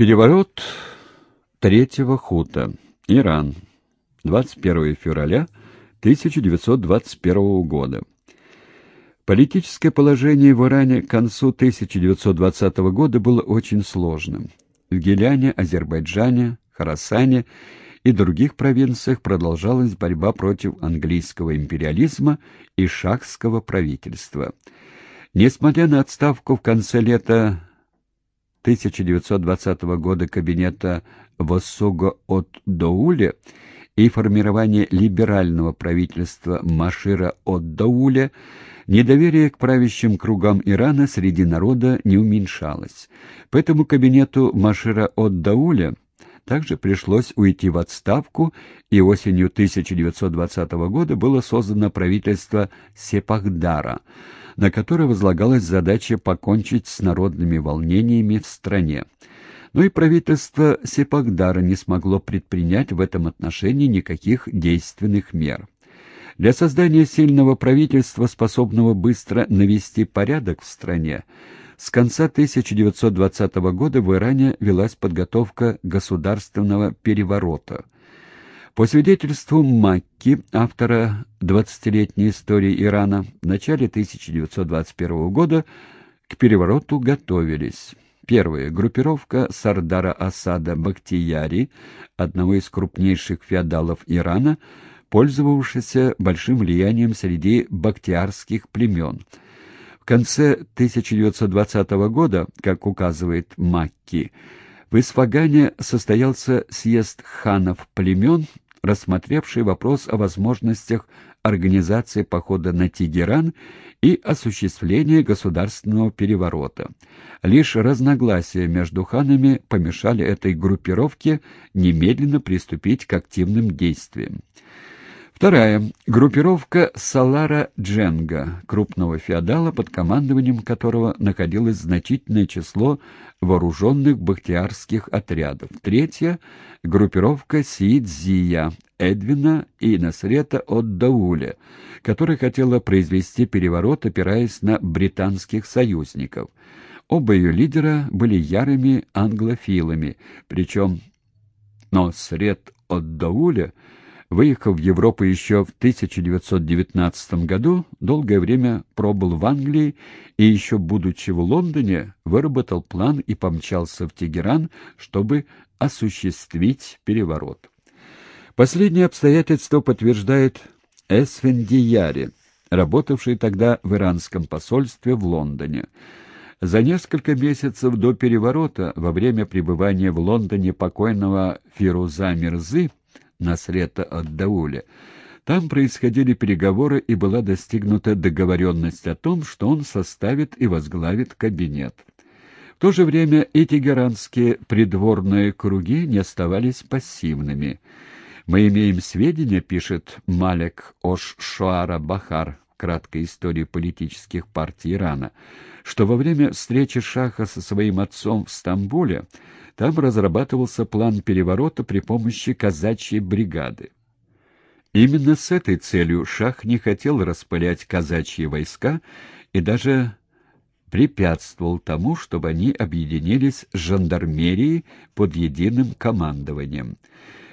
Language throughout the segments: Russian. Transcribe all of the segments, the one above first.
Переворот третьего хута. Иран. 21 февраля 1921 года. Политическое положение в Иране к концу 1920 года было очень сложным. В Геляне, Азербайджане, Харасане и других провинциях продолжалась борьба против английского империализма и шахского правительства. Несмотря на отставку в конце лета 1920 года кабинета Воссуга от Доуле и формирование либерального правительства Машира от Дауля, недоверие к правящим кругам Ирана среди народа не уменьшалось. Поэтому кабинету Машира от Дауля также пришлось уйти в отставку, и осенью 1920 года было создано правительство Сепахдара – на которой возлагалась задача покончить с народными волнениями в стране. Но и правительство Сепагдара не смогло предпринять в этом отношении никаких действенных мер. Для создания сильного правительства, способного быстро навести порядок в стране, с конца 1920 года в Иране велась подготовка государственного переворота – по свидетельству Макки, автора «20-летней истории Ирана», в начале 1921 года к перевороту готовились. Первое. Группировка Сардара Асада Бактияри, одного из крупнейших феодалов Ирана, пользовавшегося большим влиянием среди бактиярских племен. В конце 1920 года, как указывает Макки, в Исфагане состоялся съезд ханов-племен, рассмотревший вопрос о возможностях организации похода на Тегеран и осуществления государственного переворота. Лишь разногласия между ханами помешали этой группировке немедленно приступить к активным действиям. Вторая. Группировка Салара Дженга, крупного феодала, под командованием которого находилось значительное число вооруженных бахтиарских отрядов. Третья. Группировка Сиидзия, Эдвина и Насрета от Дауля, которая хотела произвести переворот, опираясь на британских союзников. Оба ее лидера были ярыми англофилами, причем Насрет от Дауля — Выехав в Европу еще в 1919 году, долгое время пробыл в Англии и еще будучи в Лондоне, выработал план и помчался в Тегеран, чтобы осуществить переворот. Последнее обстоятельство подтверждает Эсфендияри, работавший тогда в иранском посольстве в Лондоне. За несколько месяцев до переворота, во время пребывания в Лондоне покойного Фируза Мирзы, Насрета от Дауля. Там происходили переговоры и была достигнута договоренность о том, что он составит и возглавит кабинет. В то же время эти геранские придворные круги не оставались пассивными. «Мы имеем сведения», — пишет Малек Ош-Шуара Бахар краткой истории политических партий Ирана, что во время встречи Шаха со своим отцом в Стамбуле там разрабатывался план переворота при помощи казачьей бригады. Именно с этой целью Шах не хотел распылять казачьи войска и даже препятствовал тому, чтобы они объединились с жандармерией под единым командованием.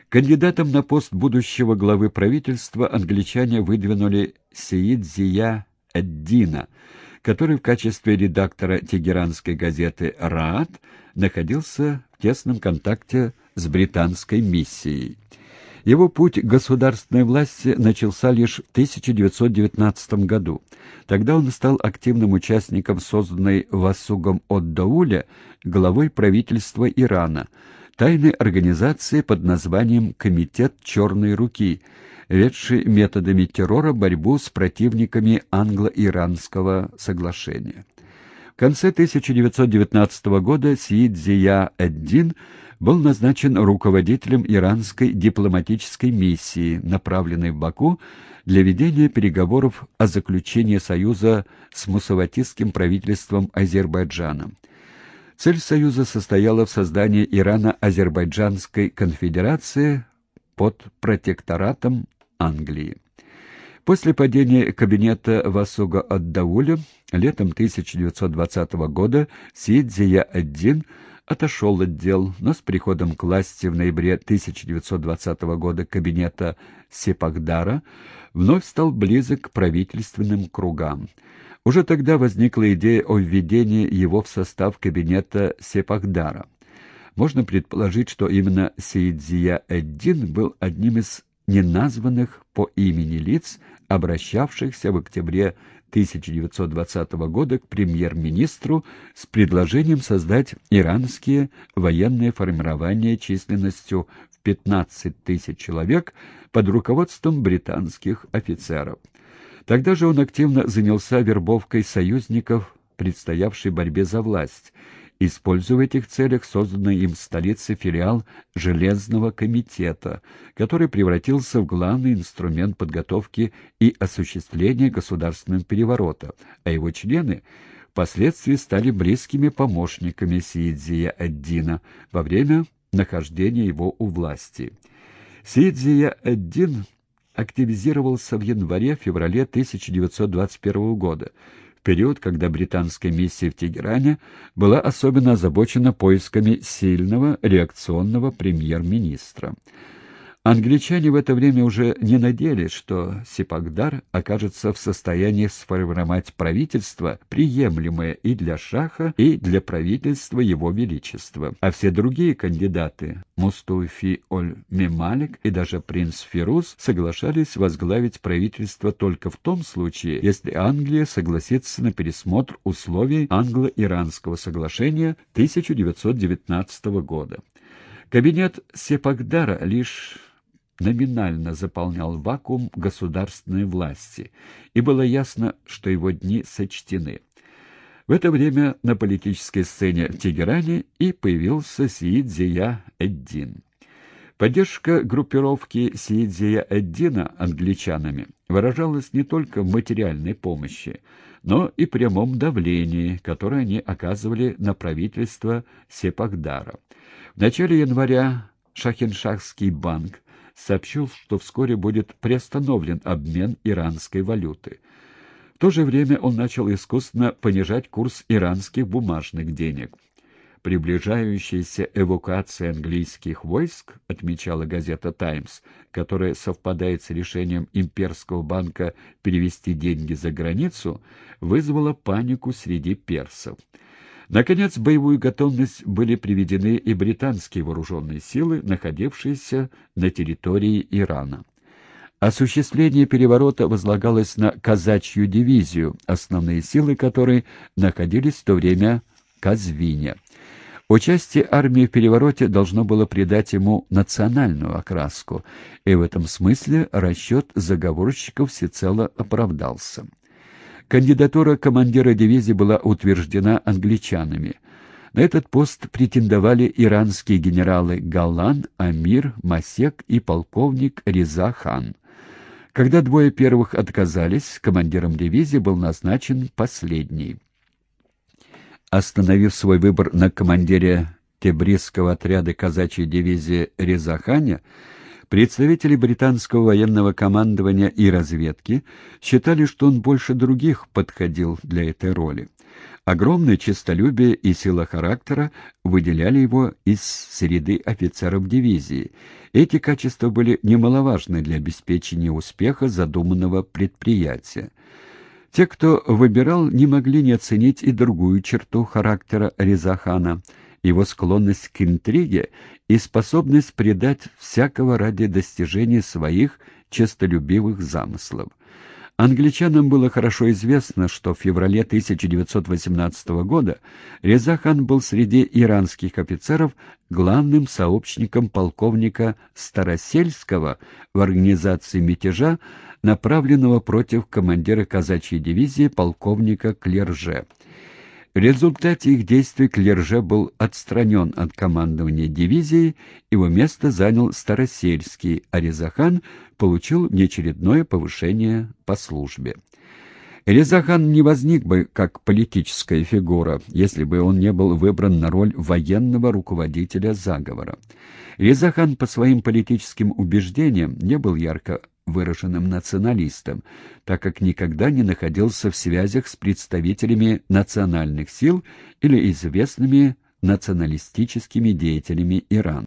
Кандидатом на пост будущего главы правительства англичане выдвинули Сеид Зия Эддина, который в качестве редактора тегеранской газеты «Раат» находился в тесном контакте с британской миссией. Его путь к государственной власти начался лишь в 1919 году. Тогда он стал активным участником созданной Васугом Отдауля главой правительства Ирана, тайной организации под названием «Комитет Черной руки», ведший методами террора борьбу с противниками англо-иранского соглашения. В конце 1919 года Сиид Зия Эддин был назначен руководителем иранской дипломатической миссии, направленной в Баку для ведения переговоров о заключении союза с мусаватистским правительством Азербайджана. Цель союза состояла в создании Ирано-Азербайджанской конфедерации под протекторатом Англии. После падения кабинета Васуга Аддауля летом 1920 года Сидзия-1 отошел от дел, но с приходом к власти в ноябре 1920 года кабинета Сепагдара вновь стал близок к правительственным кругам. Уже тогда возникла идея о введении его в состав кабинета Сепагдара. Можно предположить, что именно Сейдзия-Эддин был одним из неназванных по имени лиц, обращавшихся в октябре 1920 года к премьер-министру с предложением создать иранские военные формирования численностью в 15 тысяч человек под руководством британских офицеров. Тогда же он активно занялся вербовкой союзников предстоявшей борьбе за власть используя в этих целях созданный им в столице филиал Железного комитета, который превратился в главный инструмент подготовки и осуществления государственного переворота, а его члены впоследствии стали близкими помощниками Сиидзия-Эддина во время нахождения его у власти. Сиидзия-Эддин активизировался в январе-феврале 1921 года, период, когда британская миссия в Тегеране была особенно озабочена поисками сильного реакционного премьер-министра. Англичане в это время уже не надеялись, что Сипагдар окажется в состоянии сформировать правительство, приемлемое и для Шаха, и для правительства Его Величества. А все другие кандидаты – Мустуфи Оль-Мемалик и даже принц Фируз – соглашались возглавить правительство только в том случае, если Англия согласится на пересмотр условий англо-иранского соглашения 1919 года. Кабинет Сепагдара лишь номинально заполнял вакуум государственной власти, и было ясно, что его дни сочтены. В это время на политической сцене в Тегеране и появился Сиид Зия-Эддин. Поддержка группировки Сиидзия-Эддина англичанами выражалась не только в материальной помощи, но и прямом давлении, которое они оказывали на правительство Сепагдара. В начале января Шахиншахский банк сообщил, что вскоре будет приостановлен обмен иранской валюты. В то же время он начал искусственно понижать курс иранских бумажных денег. Приближающаяся эвакуация английских войск, отмечала газета «Таймс», которая совпадает с решением имперского банка перевести деньги за границу, вызвала панику среди персов. Наконец, в боевую готовность были приведены и британские вооруженные силы, находившиеся на территории Ирана. Осуществление переворота возлагалось на казачью дивизию, основные силы которой находились в то время в Казвине. Участие армии в перевороте должно было придать ему национальную окраску, и в этом смысле расчет заговорщиков всецело оправдался. Кандидатура командира дивизии была утверждена англичанами. На этот пост претендовали иранские генералы Галан, Амир, Масек и полковник Реза хан. Когда двое первых отказались, командиром дивизии был назначен последний. Остановив свой выбор на командире Тебрисского отряда казачьей дивизии Резахане, Представители британского военного командования и разведки считали, что он больше других подходил для этой роли. Огромное честолюбие и сила характера выделяли его из среды офицеров дивизии. Эти качества были немаловажны для обеспечения успеха задуманного предприятия. Те, кто выбирал, не могли не оценить и другую черту характера Резахана – его склонность к интриге и способность предать всякого ради достижения своих честолюбивых замыслов. Англичанам было хорошо известно, что в феврале 1918 года Резахан был среди иранских офицеров главным сообщником полковника Старосельского в организации мятежа, направленного против командира казачьей дивизии полковника Клерже. В результате их действий Клерже был отстранен от командования дивизией, его место занял Старосельский, а Резахан получил неочередное повышение по службе. Резахан не возник бы как политическая фигура, если бы он не был выбран на роль военного руководителя заговора. Резахан по своим политическим убеждениям не был ярко выраженным националистом, так как никогда не находился в связях с представителями национальных сил или известными националистическими деятелями Ирана.